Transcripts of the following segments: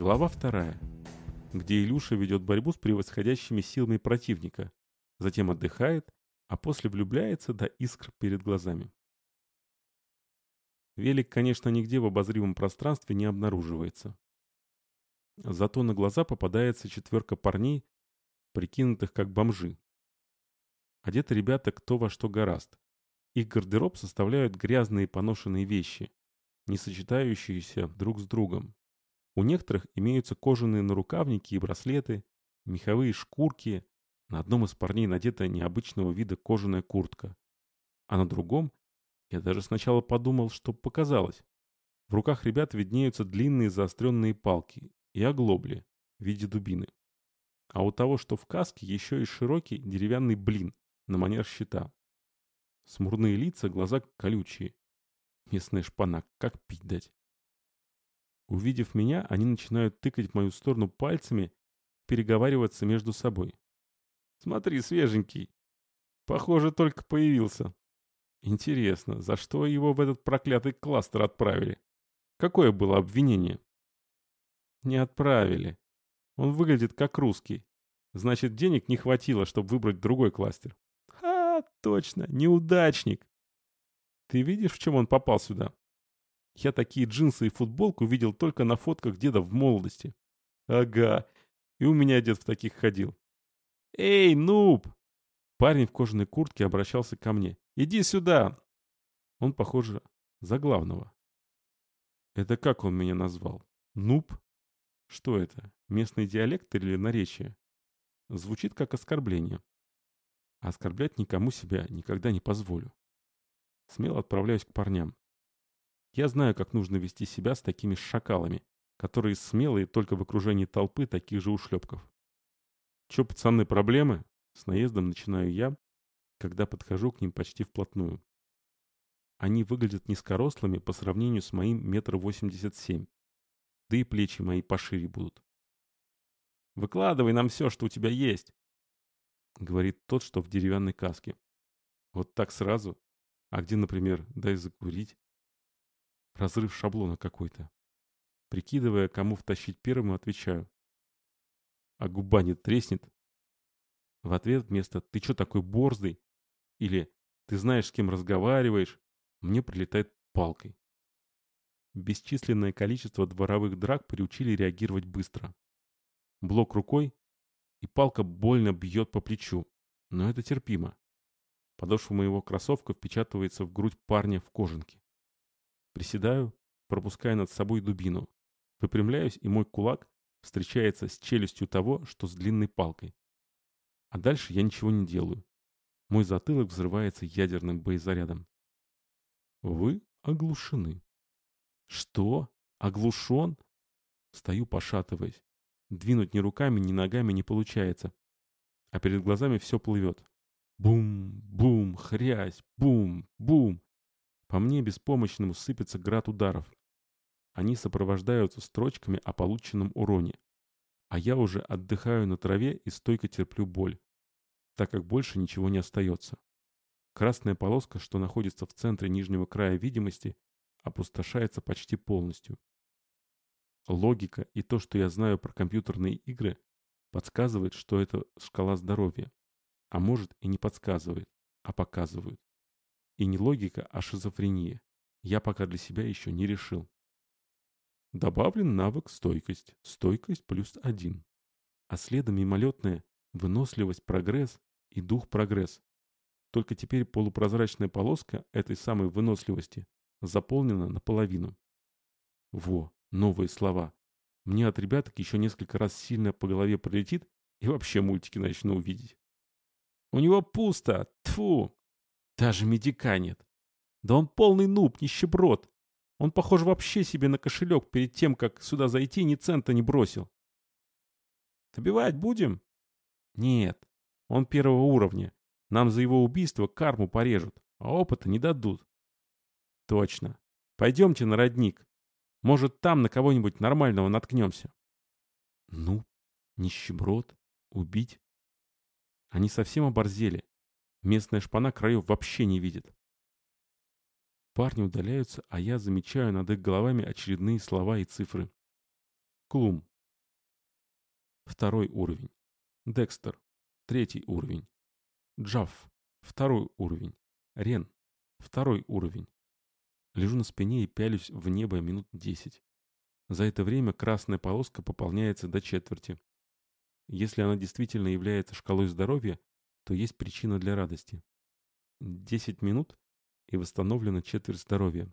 Глава вторая, где Илюша ведет борьбу с превосходящими силами противника, затем отдыхает, а после влюбляется до искр перед глазами. Велик, конечно, нигде в обозримом пространстве не обнаруживается. Зато на глаза попадается четверка парней, прикинутых как бомжи. Одеты ребята кто во что гораст. Их гардероб составляют грязные поношенные вещи, не сочетающиеся друг с другом. У некоторых имеются кожаные нарукавники и браслеты, меховые шкурки, на одном из парней надета необычного вида кожаная куртка, а на другом я даже сначала подумал, что показалось. В руках ребят виднеются длинные заостренные палки и оглобли в виде дубины. А у того, что в каске, еще и широкий деревянный блин на манер щита. Смурные лица, глаза колючие. Местная шпана, как пить дать. Увидев меня, они начинают тыкать в мою сторону пальцами, переговариваться между собой. «Смотри, свеженький. Похоже, только появился. Интересно, за что его в этот проклятый кластер отправили? Какое было обвинение?» «Не отправили. Он выглядит как русский. Значит, денег не хватило, чтобы выбрать другой кластер». «Ха, точно, неудачник. Ты видишь, в чем он попал сюда?» Я такие джинсы и футболку видел только на фотках деда в молодости. Ага, и у меня дед в таких ходил. «Эй, нуб!» Парень в кожаной куртке обращался ко мне. «Иди сюда!» Он, похоже, за главного. Это как он меня назвал? Нуб? Что это? Местный диалект или наречие? Звучит как оскорбление. оскорблять никому себя никогда не позволю. Смело отправляюсь к парням. Я знаю, как нужно вести себя с такими шакалами, которые смелые только в окружении толпы таких же ушлепков. Че, пацаны, проблемы? С наездом начинаю я, когда подхожу к ним почти вплотную. Они выглядят низкорослыми по сравнению с моим метр восемьдесят семь. Да и плечи мои пошире будут. «Выкладывай нам все, что у тебя есть», — говорит тот, что в деревянной каске. «Вот так сразу? А где, например, дай закурить?» Разрыв шаблона какой-то. Прикидывая, кому втащить первым, отвечаю. А губа не треснет? В ответ вместо «ты чё такой борзый?» или «ты знаешь, с кем разговариваешь?» мне прилетает палкой. Бесчисленное количество дворовых драк приучили реагировать быстро. Блок рукой, и палка больно бьет по плечу, но это терпимо. Подошва моего кроссовка впечатывается в грудь парня в кожанке. Приседаю, пропуская над собой дубину. Выпрямляюсь, и мой кулак встречается с челюстью того, что с длинной палкой. А дальше я ничего не делаю. Мой затылок взрывается ядерным боезарядом. Вы оглушены. Что? Оглушен? Стою, пошатываясь. Двинуть ни руками, ни ногами не получается. А перед глазами все плывет. Бум, бум, хрясь, бум, бум. По мне беспомощному сыпется град ударов. Они сопровождаются строчками о полученном уроне. А я уже отдыхаю на траве и стойко терплю боль, так как больше ничего не остается. Красная полоска, что находится в центре нижнего края видимости, опустошается почти полностью. Логика и то, что я знаю про компьютерные игры, подсказывает, что это шкала здоровья. А может и не подсказывает, а показывают. И не логика, а шизофрения. Я пока для себя еще не решил. Добавлен навык стойкость. Стойкость плюс один. А следом мимолетная выносливость прогресс и дух прогресс. Только теперь полупрозрачная полоска этой самой выносливости заполнена наполовину. Во, новые слова. Мне от ребяток еще несколько раз сильно по голове пролетит и вообще мультики начну увидеть. У него пусто! Тфу! Даже медика нет. Да он полный нуб, нищеброд. Он, похоже, вообще себе на кошелек перед тем, как сюда зайти, ни цента не бросил. Добивать будем? Нет. Он первого уровня. Нам за его убийство карму порежут, а опыта не дадут. Точно. Пойдемте на родник. Может, там на кого-нибудь нормального наткнемся. Ну, нищеброд, убить. Они совсем оборзели. Местная шпана краев вообще не видит. Парни удаляются, а я замечаю над их головами очередные слова и цифры. Клум второй уровень. Декстер, третий уровень. Джафф, второй уровень. Рен, второй уровень. Лежу на спине и пялюсь в небо минут десять. За это время красная полоска пополняется до четверти. Если она действительно является шкалой здоровья, то есть причина для радости. Десять минут и восстановлена четверть здоровья.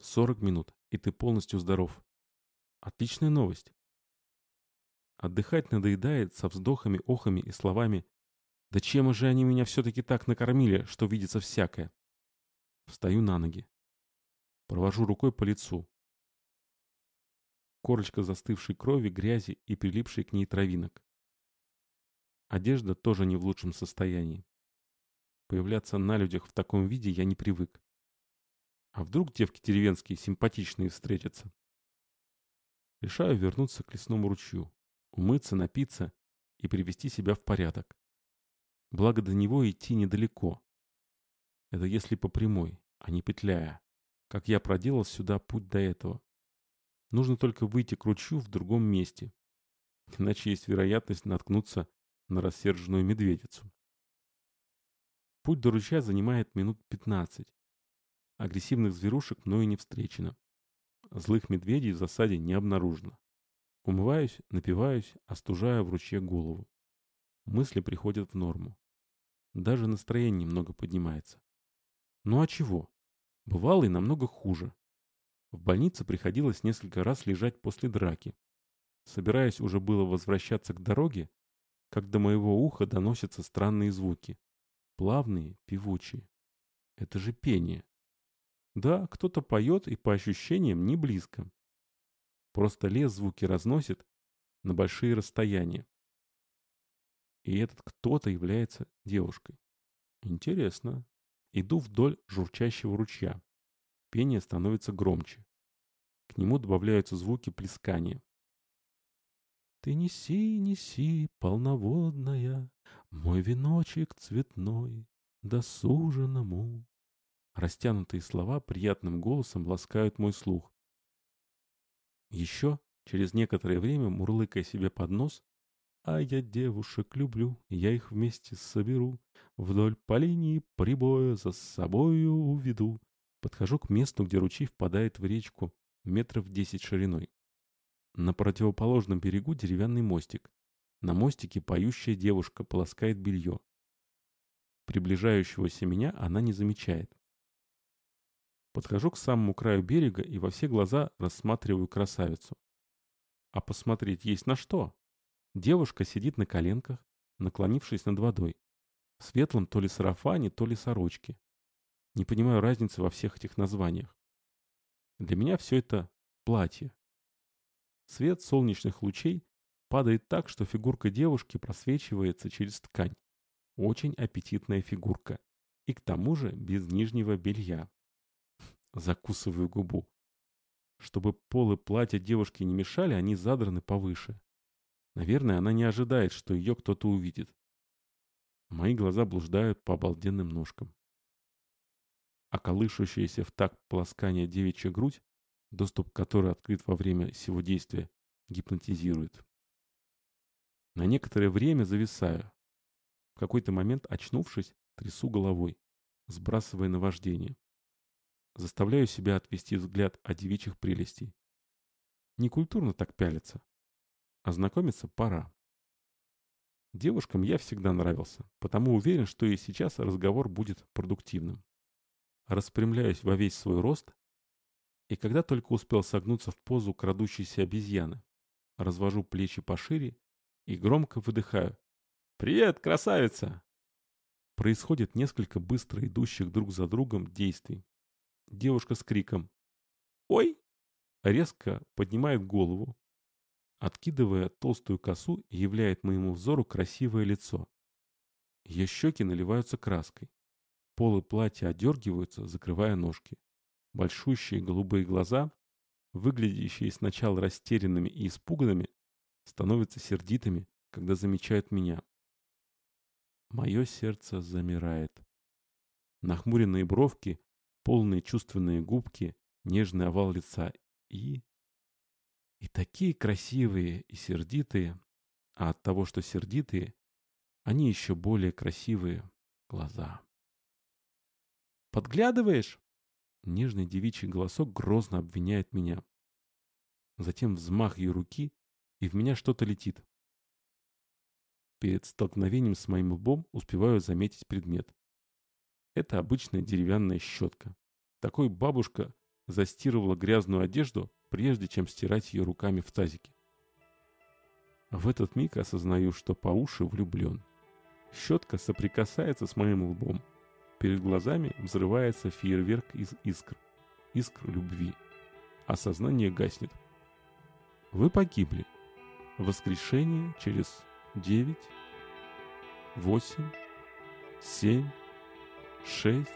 Сорок минут, и ты полностью здоров. Отличная новость. Отдыхать надоедает со вздохами, охами и словами «Да чем же они меня все-таки так накормили, что видится всякое?» Встаю на ноги. Провожу рукой по лицу. Корочка застывшей крови, грязи и прилипшей к ней травинок. Одежда тоже не в лучшем состоянии. Появляться на людях в таком виде я не привык. А вдруг девки деревенские симпатичные встретятся? Решаю вернуться к лесному ручью, умыться, напиться и привести себя в порядок. Благо до него идти недалеко. Это если по прямой, а не петляя, как я проделал сюда путь до этого. Нужно только выйти к ручью в другом месте, иначе есть вероятность наткнуться на рассерженную медведицу. Путь до ручья занимает минут 15. Агрессивных зверушек мною не встречено. Злых медведей в засаде не обнаружено. Умываюсь, напиваюсь, остужая в ручье голову. Мысли приходят в норму. Даже настроение немного поднимается. Ну а чего? Бывало и намного хуже. В больнице приходилось несколько раз лежать после драки. Собираясь уже было возвращаться к дороге, как до моего уха доносятся странные звуки. Плавные, певучие. Это же пение. Да, кто-то поет и по ощущениям не близко. Просто лес звуки разносит на большие расстояния. И этот кто-то является девушкой. Интересно. Иду вдоль журчащего ручья. Пение становится громче. К нему добавляются звуки плескания. Ты неси, неси, полноводная, Мой веночек цветной, досуженному. Растянутые слова приятным голосом ласкают мой слух. Еще, через некоторое время, мурлыкая себе под нос, а я девушек люблю, я их вместе соберу, Вдоль по линии прибоя за собою уведу. Подхожу к месту, где ручей впадает в речку, метров десять шириной. На противоположном берегу деревянный мостик. На мостике поющая девушка полоскает белье. Приближающегося меня она не замечает. Подхожу к самому краю берега и во все глаза рассматриваю красавицу. А посмотреть есть на что. Девушка сидит на коленках, наклонившись над водой. В светлом то ли сарафане, то ли сорочке. Не понимаю разницы во всех этих названиях. Для меня все это платье. Свет солнечных лучей падает так, что фигурка девушки просвечивается через ткань. Очень аппетитная фигурка. И к тому же без нижнего белья. Закусываю губу. Чтобы полы платья девушки не мешали, они задраны повыше. Наверное, она не ожидает, что ее кто-то увидит. Мои глаза блуждают по обалденным ножкам. А колышущаяся в такт полоскания девичья грудь, доступ к которой открыт во время всего действия, гипнотизирует. На некоторое время зависаю. В какой-то момент, очнувшись, трясу головой, сбрасывая наваждение. Заставляю себя отвести взгляд от девичьих прелестей. Некультурно так пялиться. А знакомиться пора. Девушкам я всегда нравился, потому уверен, что и сейчас разговор будет продуктивным. Распрямляюсь во весь свой рост, и когда только успел согнуться в позу крадущейся обезьяны, развожу плечи пошире и громко выдыхаю. «Привет, красавица!» Происходит несколько быстро идущих друг за другом действий. Девушка с криком «Ой!» резко поднимает голову, откидывая толстую косу, являет моему взору красивое лицо. Ее щеки наливаются краской. Полы платья одергиваются, закрывая ножки. Большущие голубые глаза, выглядящие сначала растерянными и испуганными, становятся сердитыми, когда замечают меня. Мое сердце замирает. Нахмуренные бровки, полные чувственные губки, нежный овал лица и И такие красивые и сердитые, а от того, что сердитые, они еще более красивые глаза. «Подглядываешь?» Нежный девичий голосок грозно обвиняет меня. Затем взмах ее руки, и в меня что-то летит. Перед столкновением с моим лбом успеваю заметить предмет. Это обычная деревянная щетка. Такой бабушка застирывала грязную одежду, прежде чем стирать ее руками в тазике. В этот миг осознаю, что по уши влюблен. Щетка соприкасается с моим лбом. Перед глазами взрывается фейерверк из искр. Искр любви. Осознание гаснет. Вы погибли. Воскрешение через девять, восемь, семь, шесть,